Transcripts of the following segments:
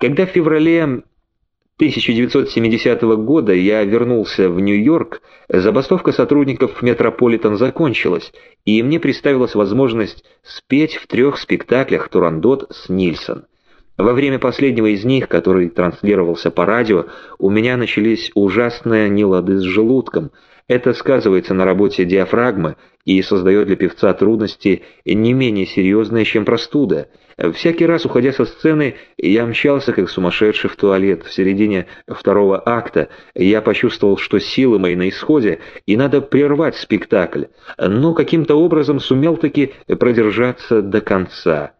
Когда в феврале 1970 года я вернулся в Нью-Йорк, забастовка сотрудников Метрополитен закончилась, и мне представилась возможность спеть в трех спектаклях «Турандот» с Нильсон. Во время последнего из них, который транслировался по радио, у меня начались ужасные нелады с желудком. Это сказывается на работе диафрагмы и создает для певца трудности не менее серьезные, чем простуда. Всякий раз, уходя со сцены, я мчался как сумасшедший в туалет. В середине второго акта я почувствовал, что силы мои на исходе, и надо прервать спектакль, но каким-то образом сумел таки продержаться до конца.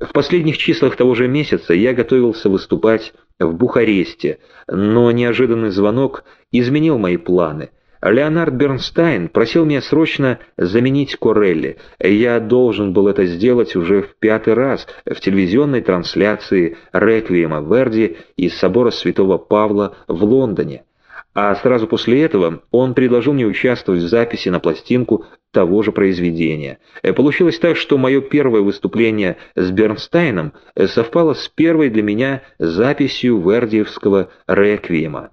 В последних числах того же месяца я готовился выступать в Бухаресте, но неожиданный звонок изменил мои планы. Леонард Бернстайн просил меня срочно заменить Корелли. Я должен был это сделать уже в пятый раз в телевизионной трансляции «Реквиема Верди» из собора Святого Павла в Лондоне. А сразу после этого он предложил мне участвовать в записи на пластинку того же произведения. Э, получилось так, что мое первое выступление с Бернстайном э, совпало с первой для меня записью Вердиевского «Реквиема».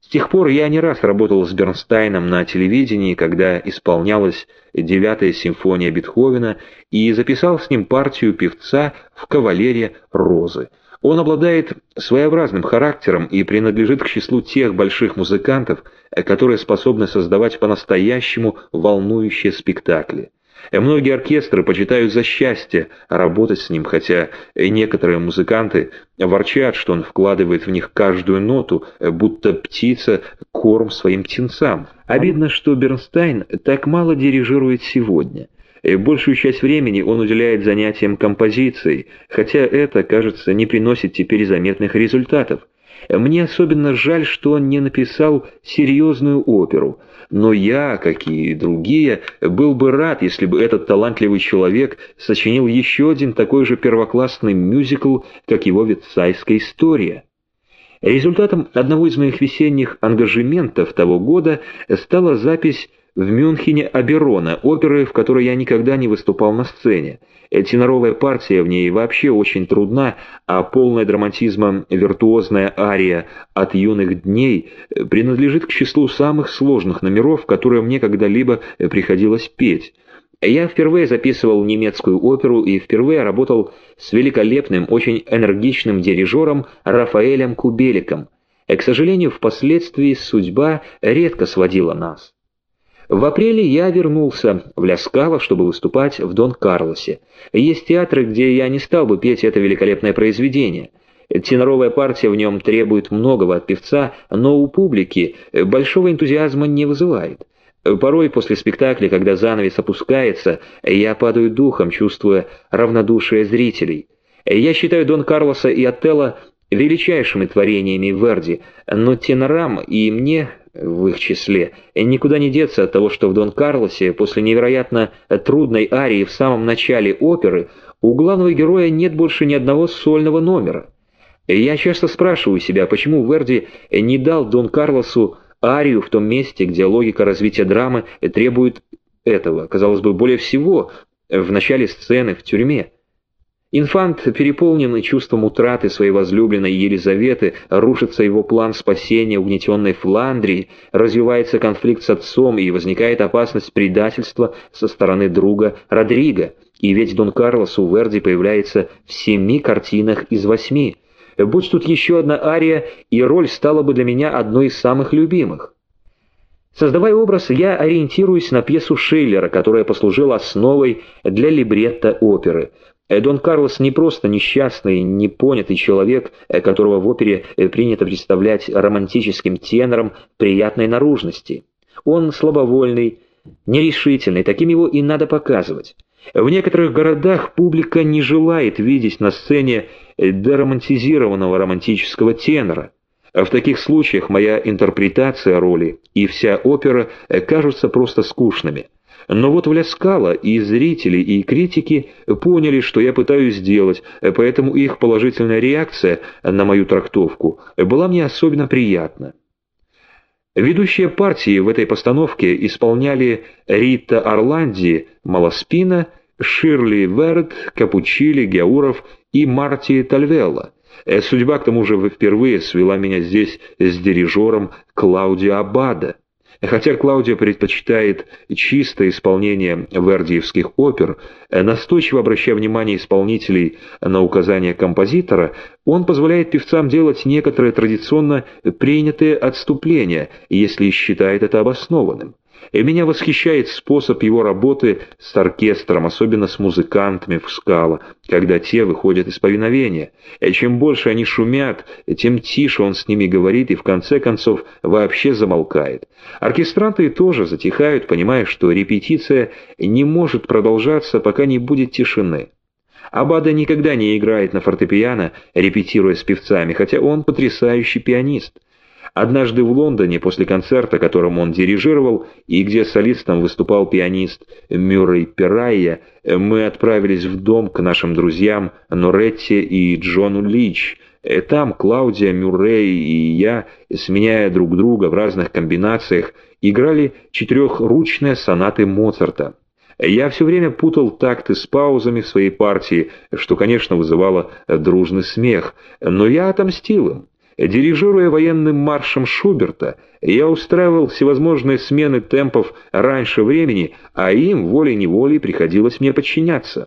С тех пор я не раз работал с Бернстайном на телевидении, когда исполнялась девятая симфония Бетховена, и записал с ним партию певца в «Кавалере Розы». Он обладает своеобразным характером и принадлежит к числу тех больших музыкантов, которые способны создавать по-настоящему волнующие спектакли. Многие оркестры почитают за счастье работать с ним, хотя некоторые музыканты ворчат, что он вкладывает в них каждую ноту, будто птица корм своим птенцам. Обидно, что Бернстайн так мало дирижирует сегодня. Большую часть времени он уделяет занятиям композицией, хотя это, кажется, не приносит теперь заметных результатов. Мне особенно жаль, что он не написал серьезную оперу, но я, как и другие, был бы рад, если бы этот талантливый человек сочинил еще один такой же первоклассный мюзикл, как его «Ветсайская история». Результатом одного из моих весенних ангажементов того года стала запись в Мюнхене Аберона, оперы, в которой я никогда не выступал на сцене. Теноровая партия в ней вообще очень трудна, а полная драматизма виртуозная ария «От юных дней» принадлежит к числу самых сложных номеров, которые мне когда-либо приходилось петь. Я впервые записывал немецкую оперу и впервые работал с великолепным, очень энергичным дирижером Рафаэлем Кубеликом. К сожалению, впоследствии судьба редко сводила нас. В апреле я вернулся в Ляскало, чтобы выступать в Дон Карлосе. Есть театры, где я не стал бы петь это великолепное произведение. Теноровая партия в нем требует многого от певца, но у публики большого энтузиазма не вызывает. Порой после спектакля, когда занавес опускается, я падаю духом, чувствуя равнодушие зрителей. Я считаю Дон Карлоса и Отелло величайшими творениями Верди, но тенорам и мне в их числе. Никуда не деться от того, что в Дон Карлосе после невероятно трудной арии в самом начале оперы у главного героя нет больше ни одного сольного номера. Я часто спрашиваю себя, почему Верди не дал Дон Карлосу арию в том месте, где логика развития драмы требует этого, казалось бы, более всего в начале сцены в тюрьме. Инфант, переполненный чувством утраты своей возлюбленной Елизаветы, рушится его план спасения угнетенной Фландрии, развивается конфликт с отцом и возникает опасность предательства со стороны друга Родриго. И ведь Дон Карлос у Верди появляется в семи картинах из восьми. Будь тут еще одна ария, и роль стала бы для меня одной из самых любимых. Создавая образ, я ориентируюсь на пьесу Шиллера, которая послужила основой для либретто оперы. Дон Карлос не просто несчастный, непонятый человек, э, которого в опере э, принято представлять романтическим тенором приятной наружности. Он слабовольный, нерешительный, таким его и надо показывать. В некоторых городах публика не желает видеть на сцене э, деромантизированного романтического тенора. В таких случаях моя интерпретация роли и вся опера кажутся просто скучными. Но вот в Ляскало и зрители, и критики поняли, что я пытаюсь сделать, поэтому их положительная реакция на мою трактовку была мне особенно приятна. Ведущие партии в этой постановке исполняли Рита Орланди, Малоспина, Ширли Верд, Капучили, Геуров и Марти Тальвелла. Судьба, к тому же, впервые свела меня здесь с дирижером Клаудио Абада. Хотя Клаудио предпочитает чистое исполнение вердиевских опер, э, настойчиво обращая внимание исполнителей на указания композитора, он позволяет певцам делать некоторые традиционно принятые отступления, если считает это обоснованным. И меня восхищает способ его работы с оркестром, особенно с музыкантами в скала, когда те выходят из повиновения. И чем больше они шумят, тем тише он с ними говорит и в конце концов вообще замолкает. Оркестранты тоже затихают, понимая, что репетиция не может продолжаться, пока не будет тишины. Абада никогда не играет на фортепиано, репетируя с певцами, хотя он потрясающий пианист. Однажды в Лондоне, после концерта, которым он дирижировал, и где солистом выступал пианист Мюррей Перайя, мы отправились в дом к нашим друзьям Норетти и Джону Лич. Там Клаудия Мюррей и я, сменяя друг друга в разных комбинациях, играли четырехручные сонаты Моцарта. Я все время путал такты с паузами в своей партии, что, конечно, вызывало дружный смех, но я отомстил им. Дирижируя военным маршем Шуберта, я устраивал всевозможные смены темпов раньше времени, а им волей-неволей приходилось мне подчиняться.